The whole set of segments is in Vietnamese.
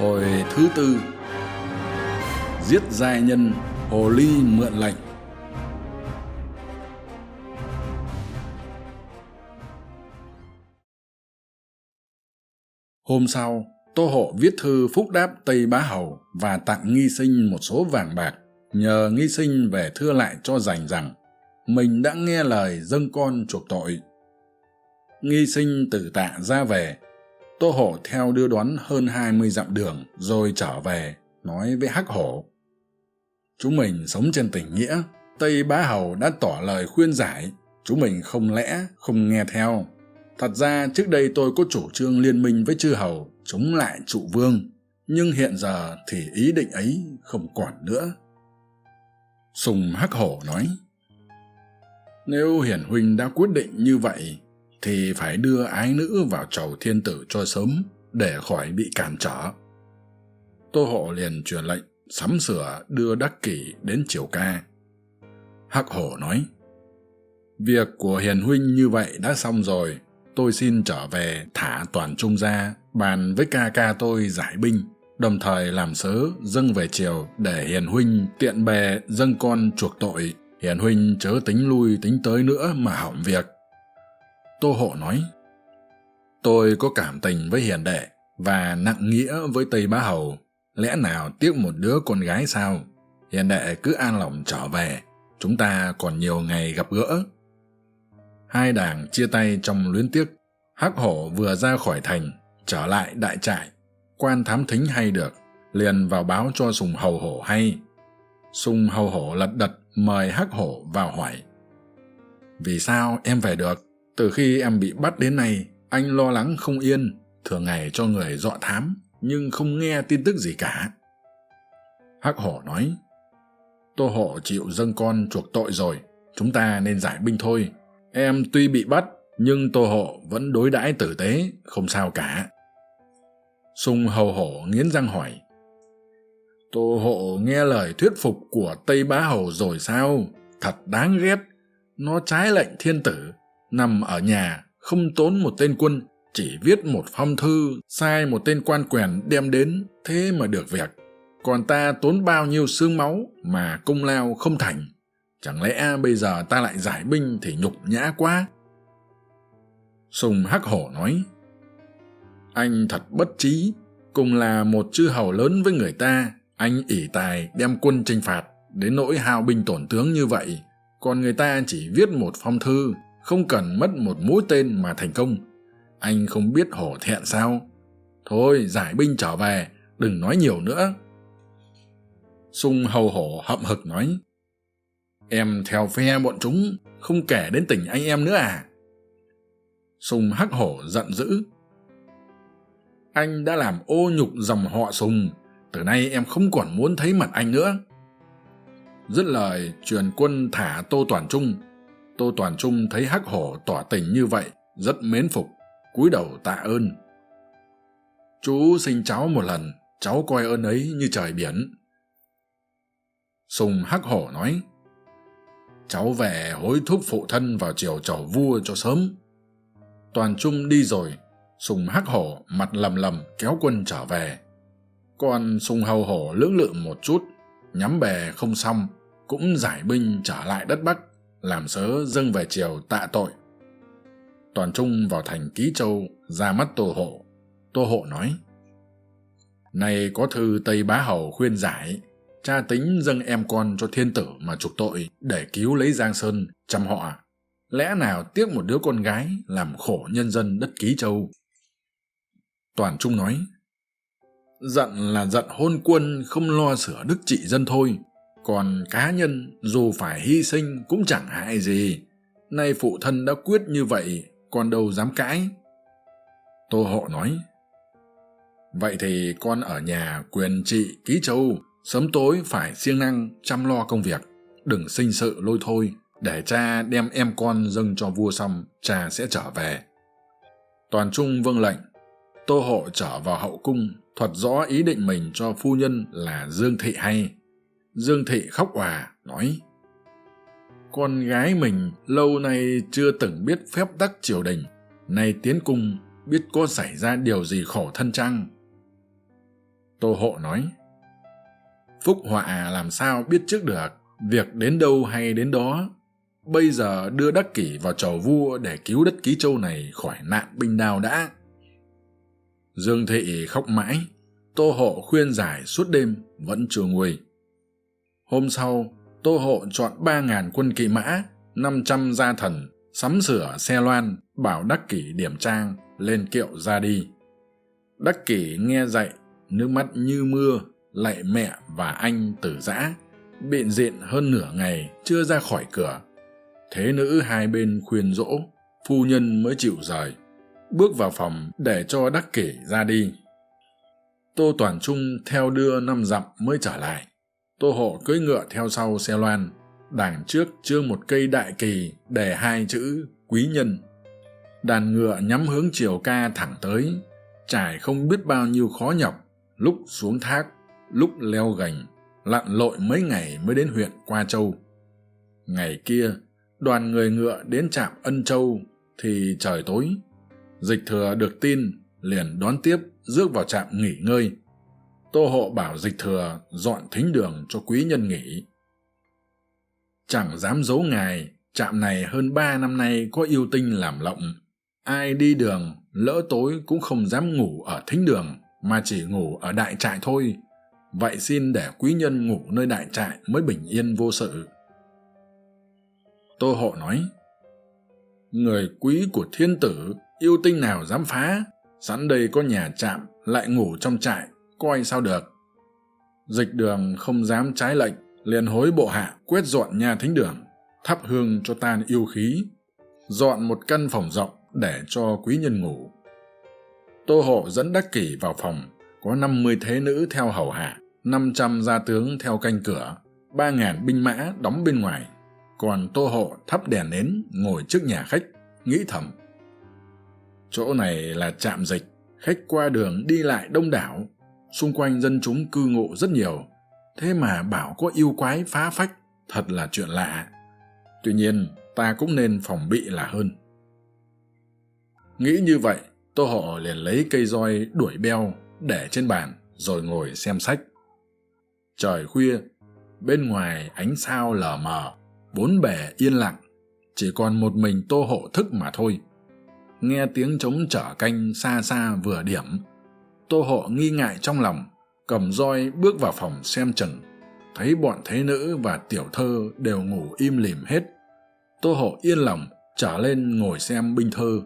hồi thứ tư, giết giai nhân hồ ly mượn lệnh hôm sau, tô hộ viết thư phúc đáp tây bá hầu và tặng nghi sinh một số vàng bạc, nhờ nghi sinh về thưa lại cho rành rằng, mình đã nghe lời dâng con chuộc tội. Nghi sinh từ tạ ra về tô hổ theo đưa đón hơn hai mươi dặm đường rồi trở về, nói với hắc hổ. Chúng mình sống trên tình nghĩa, tây bá hầu đã tỏ lời khuyên giải. Chúng mình không lẽ không nghe theo. Thật ra trước đây tôi có chủ trương liên minh với chư hầu, chống lại trụ vương. Nhưng hiện giờ thì ý định ấy không còn nữa. Sùng hắc hổ nói, nếu hiển huynh đã quyết định như vậy thì phải đưa ái nữ vào chầu thiên tử cho sớm để khỏi bị cản trở. Tô hộ liền truyền lệnh, sắm sửa đưa đắc kỷ đến triều ca. Hắc hổ nói, việc của hiền huynh như vậy đã xong rồi, tôi xin trở về thả toàn trung ra bàn với ca ca tôi giải binh, đồng thời làm sớ dâng về triều để hiền huynh tiện bề dâng con chuộc tội. Hiền huynh chớ tính lui tính tới nữa mà hỏng việc tô hộ nói, tôi có cảm tình với hiền đệ và nặng nghĩa với tây bá hầu. Lẽ nào tiếc một đứa con gái sao? Hiền đệ cứ an lòng trở về. Chúng ta còn nhiều ngày gặp gỡ. Hai đảng chia tay trong luyến tiếc. Hắc hổ vừa ra khỏi thành, trở lại đại trại. Quan thám thính hay được, liền vào báo cho sùng hầu hổ hay. Sùng hầu hổ lật đật mời hắc hổ vào hỏi, vì sao em về được? Từ khi em bị bắt đến nay, anh lo lắng không yên, thường ngày cho người dọ thám, nhưng không nghe tin tức gì cả. Hắc hổ nói, tô hộ chịu dâng con chuộc tội rồi, chúng ta nên giải binh thôi. Em tuy bị bắt, nhưng tô hộ vẫn đối đãi tử tế, không sao cả. Sung hầu hổ nghiến răng hỏi, tô hộ nghe lời thuyết phục của tây bá hầu rồi sao? Thật đáng ghét, nó trái lệnh thiên tử nằm ở nhà, không tốn một tên quân, chỉ viết một phong thư, sai một tên quan quèn đem đến, thế mà được việc. Còn ta tốn bao nhiêu xương máu mà công lao không thành. Chẳng lẽ bây giờ ta lại giải binh thì nhục nhã quá? Sùng hắc hổ nói, anh thật bất trí, cùng là một chư hầu lớn với người ta, anh ỷ tài đem quân chinh phạt đến nỗi hao binh tổn tướng như vậy, còn người ta chỉ viết một phong thư không cần mất một mũi tên mà thành công. Anh không biết hổ thẹn sao? Thôi, giải binh trở về, đừng nói nhiều nữa. Sung hầu hổ hậm hực nói, em theo phe bọn chúng, không kể đến tình anh em nữa à? Sùng hắc hổ giận dữ, anh đã làm ô nhục dòng họ sùng, từ nay em không còn muốn thấy mặt anh nữa. Dứt lời, truyền quân thả tô toàn trung tô toàn trung thấy hắc hổ tỏ tình như vậy, rất mến phục, cúi đầu tạ ơn. Chú sinh cháu một lần, cháu coi ơn ấy như trời biển. Sùng hắc hổ nói, cháu về hối thúc phụ thân vào triều chầu vua cho sớm. Toàn trung đi rồi, sùng hắc hổ mặt lầm lầm kéo quân trở về. Còn sùng hầu hổ lưỡng lự một chút, nhắm bè không xong, cũng giải binh trở lại đất bắc làm sớ dâng về triều tạ tội. Toàn trung vào thành ký châu, ra mắt tô hộ. Tô hộ nói nay có thư tây bá hầu khuyên giải, cha tính dâng em con cho thiên tử mà trục tội để cứu lấy giang sơn chăm họ. Lẽ nào tiếc một đứa con gái làm khổ nhân dân đất ký châu? Toàn trung nói, giận là giận hôn quân, không lo sửa đức trị dân thôi còn cá nhân dù phải hy sinh cũng chẳng hại gì. Nay phụ thân đã quyết như vậy, con đâu dám cãi. Tô hộ nói, vậy thì con ở nhà quyền trị ký châu, sớm tối phải siêng năng chăm lo công việc. Đừng sinh sự lôi thôi, để cha đem em con dâng cho vua xong, cha sẽ trở về. Toàn trung vâng lệnh. Tô hộ trở vào hậu cung, thuật rõ ý định mình cho phu nhân là dương thị hay dương thị khóc òa, nói, con gái mình lâu nay chưa từng biết phép tắc triều đình. Nay tiến cung, biết có xảy ra điều gì khổ thân chăng? Tô hộ nói, phúc họa làm sao biết trước được, việc đến đâu hay đến đó. Bây giờ đưa đắc kỷ vào chầu vua để cứu đất ký châu này khỏi nạn binh đao đã. Dương thị khóc mãi. Tô hộ khuyên giải suốt đêm, vẫn chưa nguôi hôm sau, tô hộ chọn ba ngàn quân kỵ mã, năm trăm gia thần, sắm sửa xe loan, bảo đắc kỷ điểm trang, lên kiệu ra đi. Đắc kỷ nghe dậy, nước mắt như mưa lạy mẹ và anh tử giã, biện diện hơn nửa ngày chưa ra khỏi cửa. Thế nữ hai bên khuyên dỗ, phu nhân mới chịu rời, bước vào phòng để cho đắc kỷ ra đi. Tô toàn trung theo đưa năm dặm mới trở lại tô hộ cưỡi ngựa theo sau xe loan, đằng trước trương một cây đại kỳ đề hai chữ quý nhân. Đàn ngựa nhắm hướng chiều ca thẳng tới, trải không biết bao nhiêu khó nhọc, lúc xuống thác, lúc leo gành, lặn lội mấy ngày mới đến huyện qua châu. Ngày kia, đoàn người ngựa đến trạm ân châu thì trời tối. Dịch thừa được tin, liền đón tiếp, rước vào trạm nghỉ ngơi tô hộ bảo dịch thừa dọn thính đường cho quý nhân nghỉ. Chẳng dám giấu ngài, trạm này hơn ba năm nay có yêu tinh làm lộng. Ai đi đường, lỡ tối cũng không dám ngủ ở thính đường, mà chỉ ngủ ở đại trại thôi. Vậy xin để quý nhân ngủ nơi đại trại mới bình yên vô sự. Tô hộ nói, người quý của thiên tử, yêu tinh nào dám phá? Sẵn đây có nhà trạm, lại ngủ trong trại coi sao được. Dịch đường không dám trái lệnh, liền hối bộ hạ quét dọn nhà thính đường, thắp hương cho tan yêu khí, dọn một căn phòng rộng để cho quý nhân ngủ. Tô hộ dẫn đắc kỷ vào phòng, có năm mươi thế nữ theo hầu hạ, năm trăm gia tướng theo canh cửa, ba ngàn binh mã đóng bên ngoài. Còn tô hộ thắp đèn nến, ngồi trước nhà khách, nghĩ thầm. Chỗ này là trạm dịch, khách qua đường đi lại đông đảo xung quanh dân chúng cư ngụ rất nhiều. Thế mà bảo có yêu quái phá phách, thật là chuyện lạ. Tuy nhiên, ta cũng nên phòng bị là hơn. Nghĩ như vậy tô hộ liền lấy cây roi đuổi beo để trên bàn rồi ngồi xem sách. Trời khuya, bên ngoài ánh sao lờ mờ, bốn bề yên lặng. Chỉ còn một mình tô hộ thức mà thôi. Nghe tiếng trống trở canh xa xa vừa điểm tô hộ nghi ngại trong lòng, cầm roi bước vào phòng xem chừng. Thấy bọn thế nữ và tiểu thơ đều ngủ im lìm hết. Tô hộ yên lòng trở lên ngồi xem binh thơ.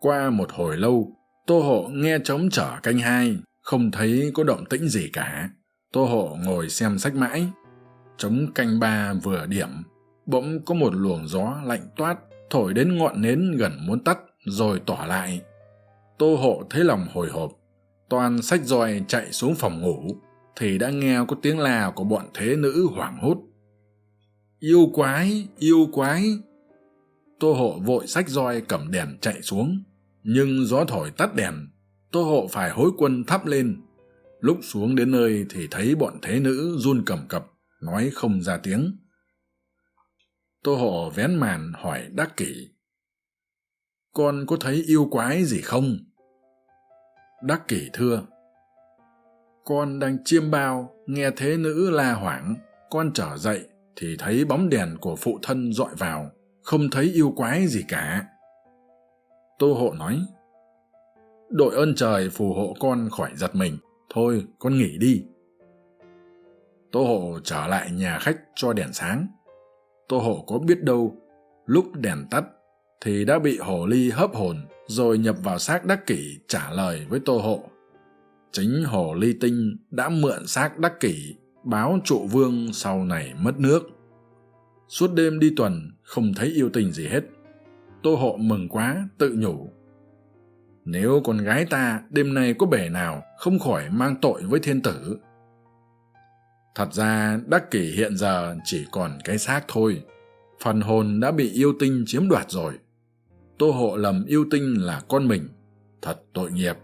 Qua một hồi lâu, tô hộ nghe trống trở canh hai, không thấy có động tĩnh gì cả. Tô hộ ngồi xem sách mãi. Trống canh ba vừa điểm, bỗng có một luồng gió lạnh toát, thổi đến ngọn nến gần muốn tắt, rồi tỏa lại. Tô hộ thấy lòng hồi hộp toàn sách roi chạy xuống phòng ngủ, thì đã nghe có tiếng la của bọn thế nữ hoảng hốt. Yêu quái yêu quái. Tô hộ vội sách roi cầm đèn chạy xuống, nhưng gió thổi tắt đèn, tô hộ phải hối quân thắp lên. Lúc xuống đến nơi thì thấy bọn thế nữ run cầm cập, nói không ra tiếng. Tô hộ vén màn hỏi đắc kỷ, con có thấy yêu quái gì không? Đắc kỷ thưa. Con đang chiêm bao, nghe thế nữ la hoảng. Con trở dậy thì thấy bóng đèn của phụ thân dọi vào, không thấy yêu quái gì cả. Tô hộ nói, đội ơn trời phù hộ con khỏi giật mình. Thôi, con nghỉ đi. Tô hộ trở lại nhà khách cho đèn sáng. Tô hộ có biết đâu, lúc đèn tắt thì đã bị hồ ly hấp hồn rồi nhập vào xác đắc kỷ trả lời với tô hộ. Chính hồ ly tinh đã mượn xác đắc kỷ báo trụ vương sau này mất nước. Suốt đêm đi tuần, không thấy yêu tình gì hết. Tô hộ mừng quá, tự nhủ. Nếu con gái ta đêm nay có bể nào không khỏi mang tội với thiên tử. Thật ra, đắc kỷ hiện giờ chỉ còn cái xác thôi. Phần hồn đã bị yêu tinh chiếm đoạt rồi tô hộ lầm yêu tinh là con mình. Thật tội nghiệp.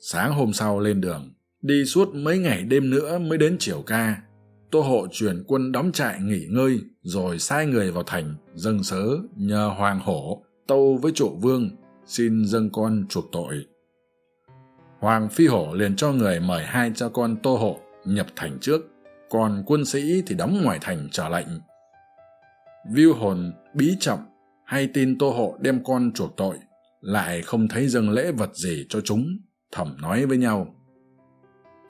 Sáng hôm sau lên đường, đi suốt mấy ngày đêm nữa mới đến chiều ca. Tô hộ chuyển quân đóng trại nghỉ ngơi, rồi sai người vào thành, dâng sớ nhờ hoàng hổ tâu với trụ vương, xin dâng con chuộc tội. Hoàng phi hổ liền cho người mời hai cha con tô hộ nhập thành trước, còn quân sĩ thì đóng ngoài thành trở lệnh. Viu hồn bí trọng hay tin tô hộ đem con chuộc tội, lại không thấy dâng lễ vật gì cho chúng thẩm nói với nhau.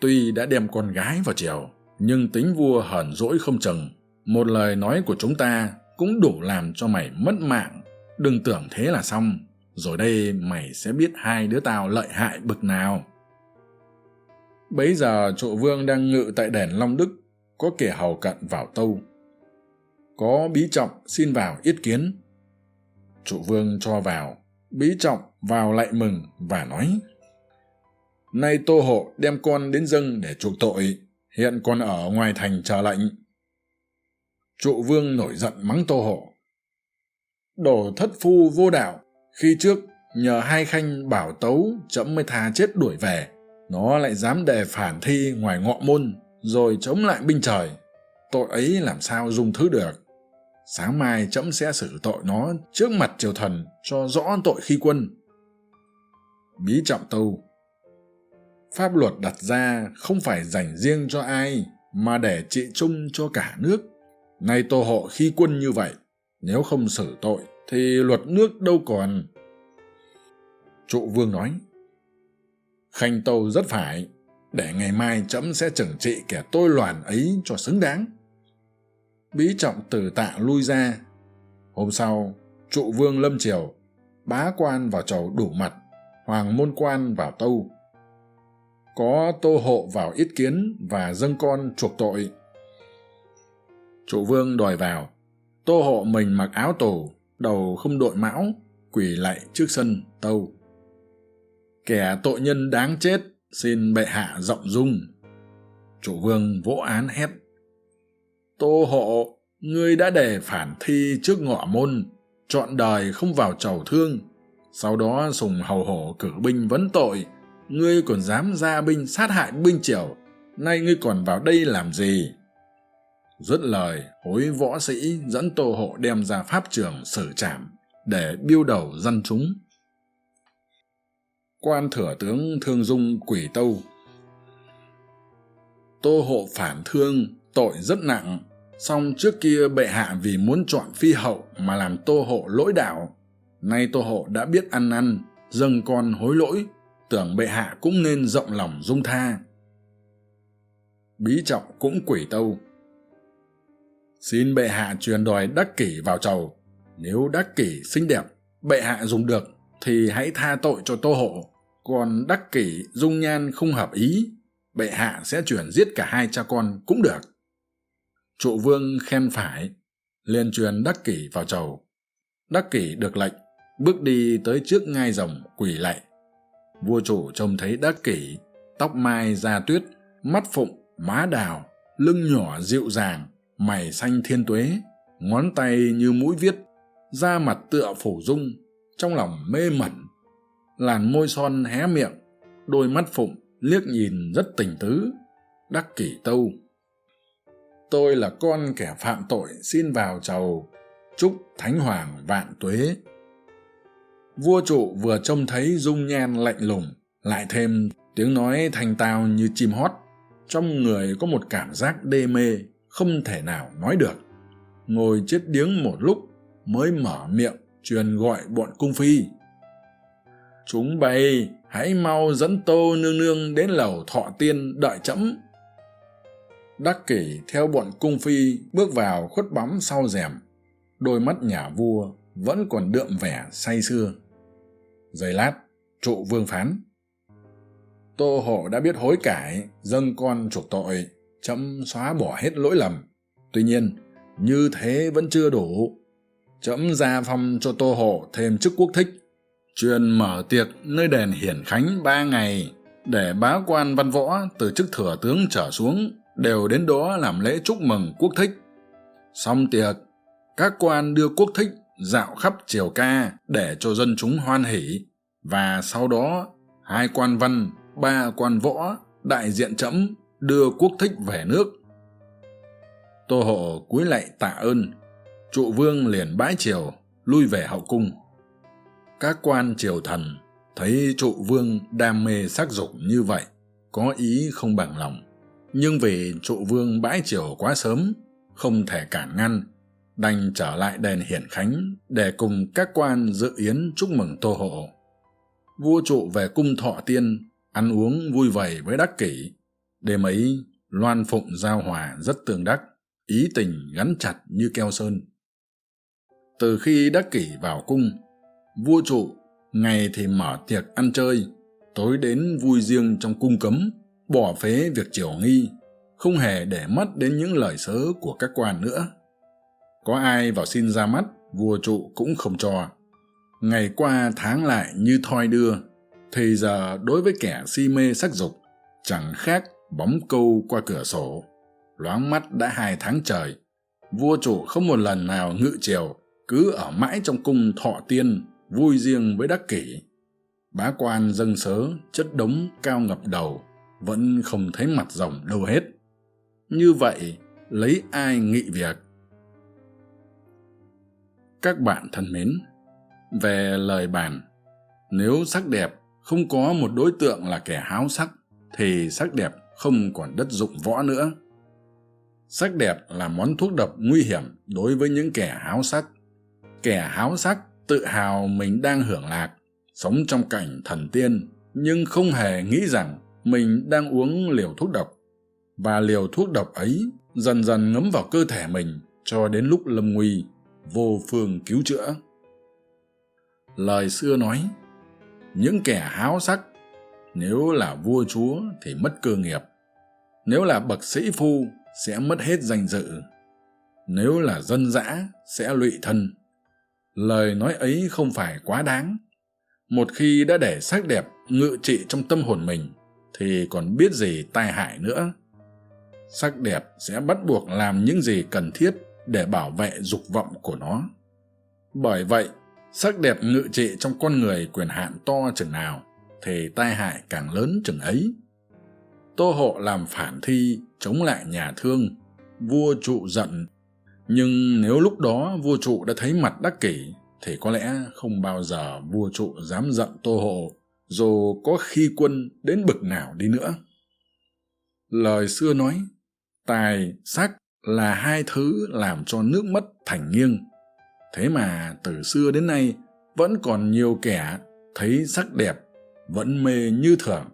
Tuy đã đem con gái vào triều, nhưng tính vua hờn dỗi không chừng. Một lời nói của chúng ta cũng đủ làm cho mày mất mạng. Đừng tưởng thế là xong. Rồi đây mày sẽ biết hai đứa tao lợi hại bực nào. Bấy giờ trụ vương đang ngự tại đền long đức, có kẻ hầu cận vào tâu. Có bí trọng xin vào yết kiến trụ vương cho vào, bí trọng vào lại mừng và nói, nay tô hộ đem con đến dâng để chuộc tội, hiện còn ở ngoài thành chờ lệnh. Trụ vương nổi giận mắng tô hộ, đổ thất phu vô đạo, khi trước nhờ hai khanh bảo tấu trẫm mới tha chết đuổi về, nó lại dám đề phản thi ngoài ngọ môn, rồi chống lại binh trời, tội ấy làm sao dung thứ được sáng mai trẫm sẽ xử tội nó trước mặt triều thần cho rõ tội khi quân. Bí trọng tâu. Pháp luật đặt ra không phải dành riêng cho ai mà để trị chung cho cả nước. Nay tô hộ khi quân như vậy, nếu không xử tội thì luật nước đâu còn. Trụ vương nói, khanh tâu rất phải, để ngày mai trẫm sẽ trừng trị kẻ tôi loàn ấy cho xứng đáng bí trọng từ tạ lui ra. Hôm sau, trụ vương lâm triều, bá quan vào chầu đủ mặt, hoàng môn quan vào tâu. Có tô hộ vào yết kiến và dâng con chuộc tội. Trụ vương đòi vào, tô hộ mình mặc áo tù, đầu không đội mão, quỳ lạy trước sân tâu. Kẻ tội nhân đáng chết, xin bệ hạ rộng dung. Trụ vương vỗ án hét tô hộ, ngươi đã để phản thi trước ngọ môn, chọn đời không vào trầu thương. Sau đó sùng hầu hổ cử binh vấn tội. Ngươi còn dám ra binh sát hại binh triều. Nay ngươi còn vào đây làm gì? Dứt lời, hối võ sĩ dẫn tô hộ đem ra pháp trường xử trảm để biêu đầu dân chúng. Quan thừa tướng thương dung quỷ tâu. Tô hộ phản thương, tội rất nặng song trước kia bệ hạ vì muốn chọn phi hậu mà làm tô hộ lỗi đạo. Nay tô hộ đã biết ăn năn, dâng con hối lỗi, tưởng bệ hạ cũng nên rộng lòng dung tha. Bí trọng cũng quỷ tâu. Xin bệ hạ truyền đòi đắc kỷ vào chầu. Nếu đắc kỷ xinh đẹp, bệ hạ dùng được, thì hãy tha tội cho tô hộ. Còn đắc kỷ dung nhan không hợp ý, bệ hạ sẽ chuyển giết cả hai cha con cũng được trụ vương khen phải, liền truyền đắc kỷ vào chầu. Đắc kỷ được lệnh, bước đi tới trước ngai rồng quỳ lạy vua chủ trông thấy đắc kỷ, tóc mai da tuyết, mắt phụng, má đào, lưng nhỏ dịu dàng, mày xanh thiên tuế, ngón tay như mũi viết, da mặt tựa phủ dung, trong lòng mê mẩn. Làn môi son hé miệng, đôi mắt phụng liếc nhìn rất tình tứ. Đắc kỷ tâu tôi là con kẻ phạm tội, xin vào chầu. Chúc thánh hoàng vạn tuế. Vua trụ vừa trông thấy dung nhan lạnh lùng, lại thêm tiếng nói thanh tao như chim hót. Trong người có một cảm giác đê mê, không thể nào nói được. Ngồi chết điếng một lúc, mới mở miệng truyền gọi bọn cung phi. Chúng bay, hãy mau dẫn tô nương nương đến lầu thọ tiên đợi trẫm đắc kỷ theo bọn cung phi bước vào khuất bóng sau rèm. Đôi mắt nhà vua vẫn còn đượm vẻ say sưa. Giây lát, trụ vương phán. Tô hộ đã biết hối cải, dâng con chuộc tội trẫm xóa bỏ hết lỗi lầm. Tuy nhiên, như thế vẫn chưa đủ. Trẫm gia phong cho tô hộ thêm chức quốc thích truyền mở tiệc nơi đền hiển khánh ba ngày để bá quan văn võ từ chức thừa tướng trở xuống đều đến đó làm lễ chúc mừng quốc thích. Xong tiệc, các quan đưa quốc thích dạo khắp triều ca để cho dân chúng hoan hỉ và sau đó, hai quan văn, ba quan võ, đại diện trẫm đưa quốc thích về nước. Tô hộ cúi lạy tạ ơn, trụ vương liền bãi triều, lui về hậu cung. Các quan triều thần thấy trụ vương đam mê sắc dục như vậy, có ý không bằng lòng nhưng vì trụ vương bãi triều quá sớm, không thể cản ngăn, đành trở lại đền hiển khánh để cùng các quan dự yến chúc mừng tô hộ. Vua trụ về cung thọ tiên, ăn uống vui vầy với đắc kỷ. Đêm ấy, loan phụng giao hòa rất tương đắc, ý tình gắn chặt như keo sơn. Từ khi đắc kỷ vào cung, vua trụ ngày thì mở tiệc ăn chơi, tối đến vui riêng trong cung cấm bỏ phế việc triều nghi, không hề để mất đến những lời sớ của các quan nữa. Có ai vào xin ra mắt, vua trụ cũng không cho. Ngày qua tháng lại như thoi đưa, thì giờ đối với kẻ si mê sắc dục, chẳng khác bóng câu qua cửa sổ. Loáng mắt đã hai tháng trời, vua chủ không một lần nào ngự triều, cứ ở mãi trong cung thọ tiên, vui riêng với đắc kỷ. Bá quan dâng sớ chất đống cao ngập đầu vẫn không thấy mặt rồng đâu hết. Như vậy, lấy ai nghị việc? Các bạn thân mến, về lời bàn, nếu sắc đẹp không có một đối tượng là kẻ háo sắc, thì sắc đẹp không còn đất dụng võ nữa. Sắc đẹp là món thuốc độc nguy hiểm đối với những kẻ háo sắc. Kẻ háo sắc tự hào mình đang hưởng lạc, sống trong cảnh thần tiên, nhưng không hề nghĩ rằng mình đang uống liều thuốc độc. Và liều thuốc độc ấy dần dần ngấm vào cơ thể mình cho đến lúc lâm nguy, vô phương cứu chữa. Lời xưa nói, những kẻ háo sắc, nếu là vua chúa thì mất cơ nghiệp, nếu là bậc sĩ phu sẽ mất hết danh dự, nếu là dân dã sẽ lụy thân. Lời nói ấy không phải quá đáng, một khi đã để sắc đẹp ngự trị trong tâm hồn mình thì còn biết gì tai hại nữa. Sắc đẹp sẽ bắt buộc làm những gì cần thiết để bảo vệ dục vọng của nó. Bởi vậy, sắc đẹp ngự trị trong con người quyền hạn to chừng nào thì tai hại càng lớn chừng ấy. Tô hộ làm phản thi chống lại nhà thương, vua trụ giận. Nhưng nếu lúc đó vua trụ đã thấy mặt đắc kỷ, thì có lẽ không bao giờ vua trụ dám giận tô hộ dù có khi quân đến bực nào đi nữa. Lời xưa nói, tài sắc là hai thứ làm cho nước mất thành nghiêng. Thế mà từ xưa đến nay, vẫn còn nhiều kẻ thấy sắc đẹp, vẫn mê như thường.